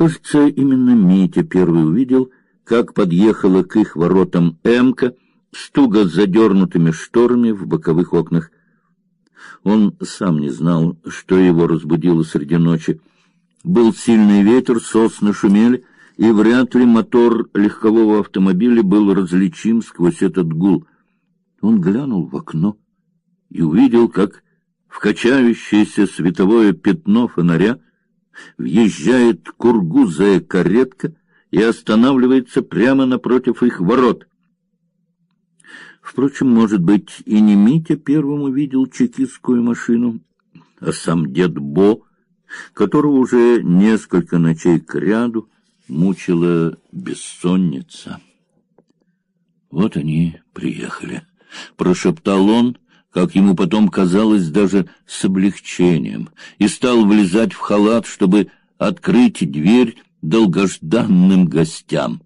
Кажется, именно Митя первый увидел, как подъехала к их воротам Эмка с туго задернутыми шторами в боковых окнах. Он сам не знал, что его разбудило среди ночи. Был сильный ветер, сосны шумели, и вряд ли мотор легкового автомобиля был различим сквозь этот гул. Он глянул в окно и увидел, как в качающееся световое пятно фонаря въезжает кургузая каретка и останавливается прямо напротив их ворот. Впрочем, может быть, и не Митя первым увидел чекистскую машину, а сам дед Бо, которого уже несколько ночей кряду мучила бессонница. Вот они приехали, прошептал он, как ему потом казалось даже с облегчением, и стал влезать в халат, чтобы открыть дверь долгожданным гостям.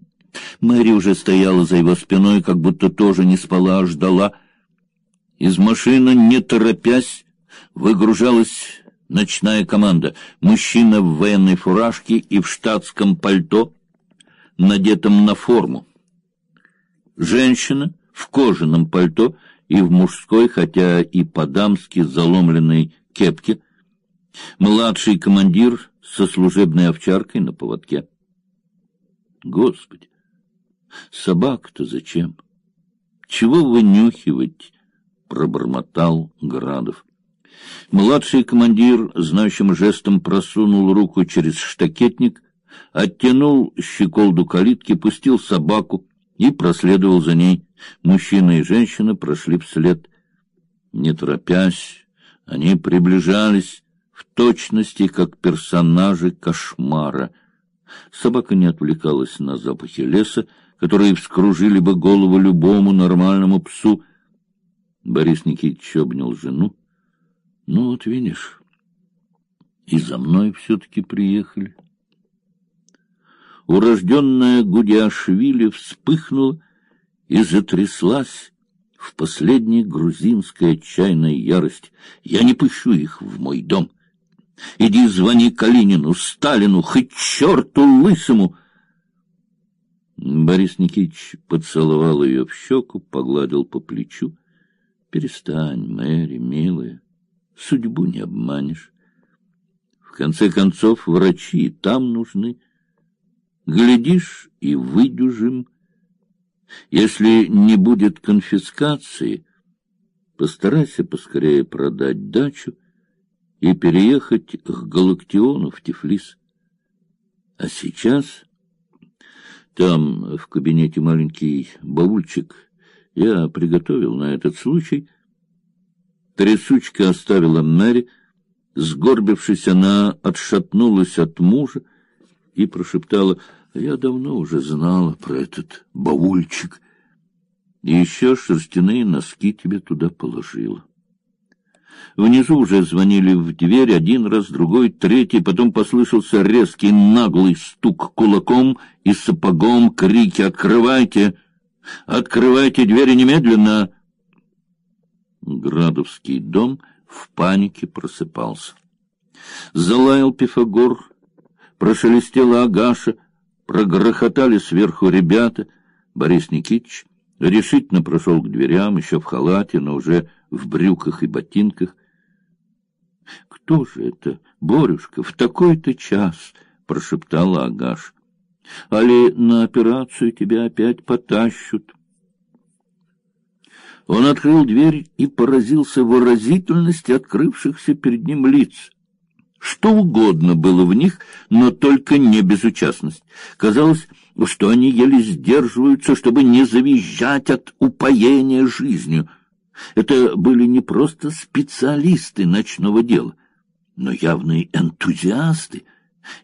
Мэри уже стояла за его спиной, как будто тоже не спала, а ждала. Из машины, не торопясь, выгружалась ночная команда. Мужчина в военной фуражке и в штатском пальто, надетом на форму. Женщина в кожаном пальто и в мужской, хотя и по-дамски заломленной кепке. Младший командир со служебной овчаркой на поводке. Господи, собак-то зачем? Чего вынюхивать? пробормотал Градов. Младший командир знающим жестом просунул руку через штакетник, оттянул щеколду калитки, пустил собаку и проследовал за ней. Мужчина и женщина прошли вслед. Не торопясь, они приближались в точности, как персонажи кошмара. Собака не отвлекалась на запахи леса, которые вскружили бы голову любому нормальному псу. Борис Никитич обнял жену. Ну вот видишь, и за мной все-таки приехали. Урожденная Гудяшвили вспыхнула и затряслась в последней грузинской отчаянной ярости. Я не пущу их в мой дом. Иди звони Калинину, Сталину, хоть черту лысому. Борис Никитич поцеловал ее в щеку, погладил по плечу. Перестань, Мэри, милая судьбу не обманешь. В конце концов, врачи там нужны. Глядишь и выдюжим. Если не будет конфискации, постарайся поскорее продать дачу и переехать к Галактиону в Тифлис. А сейчас там в кабинете маленький баульчик я приготовил на этот случай — Трясучка оставила Мэри, сгорбившись, она отшатнулась от мужа и прошептала: "Я давно уже знала про этот баульчик, и еще шерстяные носки тебе туда положила". Внизу уже звонили в дверь один раз, другой, третий, потом послышался резкий наглый стук кулаком и сапогом, крики: "Открывайте! Открывайте двери немедленно!" Градовский дом в панике просыпался. Залаял Пифагор, прошелестела Агаша, прогрохотали сверху ребята. Борис Никитич решительно прошел к дверям, еще в халате, но уже в брюках и ботинках. — Кто же это, Борюшка, в такой-то час? — прошептала Агаша. — Али на операцию тебя опять потащут? Он открыл дверь и поразился выразительности открывшихся перед ним лиц. Что угодно было в них, но только не безучастность. Казалось, что они еле сдерживаются, чтобы не завизжать от упоения жизнью. Это были не просто специалисты ночного дела, но явные энтузиасты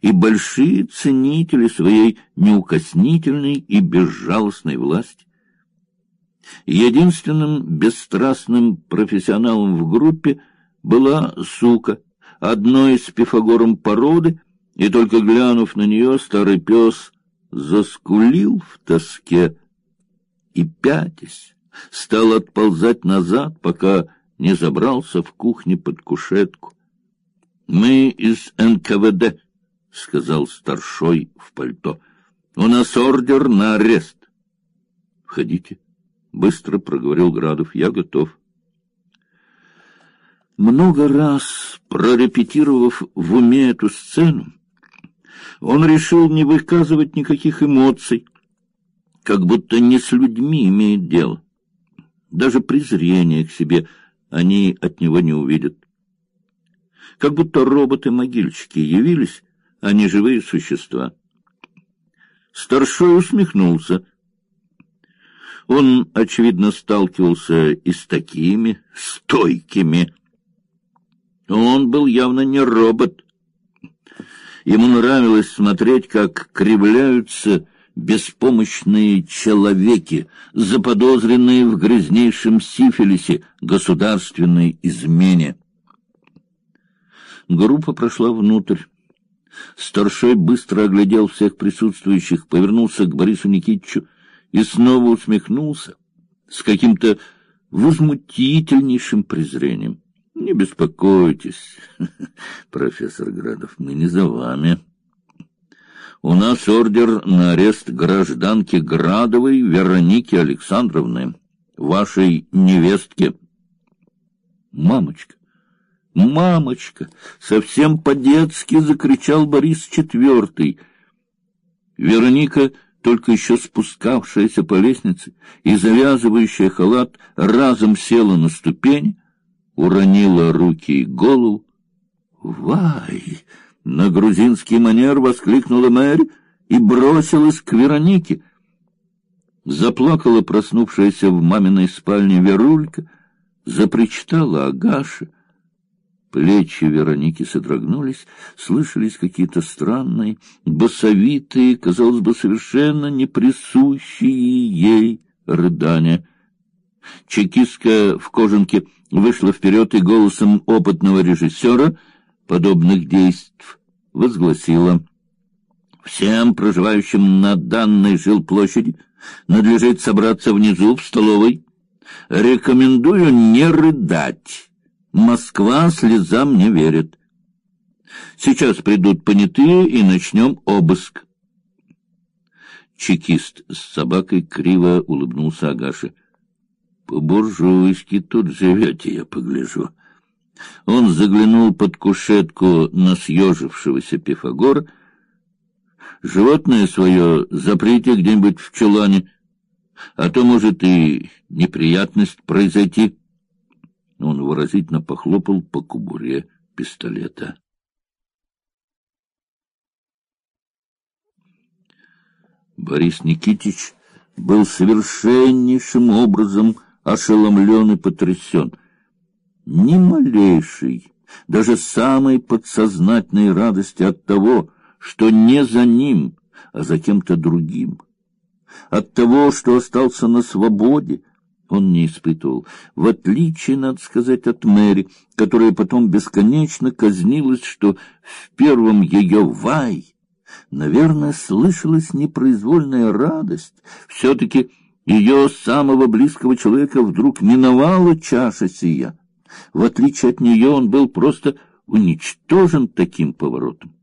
и большие ценители своей неукоснительной и безжалостной власти. Единственным бесстрастным профессионалом в группе была сука, одной из пифагором породы, и только глянув на нее, старый пес заскулил в тоске и, пятясь, стал отползать назад, пока не забрался в кухне под кушетку. Мы из НКВД, — сказал старшой в пальто. — У нас ордер на арест. — Входите, — быстро проговорил Градов. — Я готов. Много раз прорепетировав в уме эту сцену, он решил не выказывать никаких эмоций, как будто не с людьми имеет дело. Даже презрение к себе они от него не увидят. Как будто роботы-могильщики явились, а не живые существа. Старшой усмехнулся. Он, очевидно, сталкивался и с такими стойкими. Он был явно не робот. Ему нравилось смотреть, как кривляются беспомощные человеки, заподозренные в грязнейшем сифилисе, государственной измене. Группа прошла внутрь. Старшой быстро оглядел всех присутствующих, повернулся к Борису Никитичу и снова усмехнулся с каким-то возмутительнейшим презрением. — Не беспокойтесь, профессор Градов, мы не за вами. У нас ордер на арест гражданки Градовой Вероники Александровны, вашей невестки. Мамочка, мамочка, совсем по-детски закричал Борис Четвертый. Вероника, только еще спускавшаяся по лестнице и завязывающая халат, разом села на ступень, уронила руки и голову. Вай! На грузинский манер воскликнула Мэри и бросилась к Веронике. Заплакала проснувшаяся в маминой спальне Верулька, запричитала Агаша. Плечи Вероники содрогнулись, слышались какие-то странные, басовитые, казалось бы, совершенно неприсущие ей рыдания. Чекистка в кожанке вышла вперед и голосом опытного режиссера — подобных действий возгласила всем проживающим на данной жилплощади надлежит собраться внизу в столовой. Рекомендую не рыдать. Москва слезам не верит. Сейчас придут понятые и начнем обыск. Чекист с собакой криво улыбнулся Агаше. По-буржуйски тут живете, я погляжу. Он заглянул под кушетку на съежившегося Пифагора. Животное свое заприте где-нибудь в чулане, а то может и неприятность произойти. Он выразительно похлопал по кубуре пистолета. Борис Никитич был совершеннейшим образом ошеломлен и потрясен ни малейшей, даже самой подсознательной радости от того, что не за ним, а за кем-то другим. От того, что остался на свободе, он не испытывал, в отличие, надо сказать, от Мэри, которая потом бесконечно казнилась, что в первом ее «вай» наверное, слышалась непроизвольная радость. Все-таки ее самого близкого человека вдруг миновала чаша сия. В отличие от нее он был просто уничтожен таким поворотом.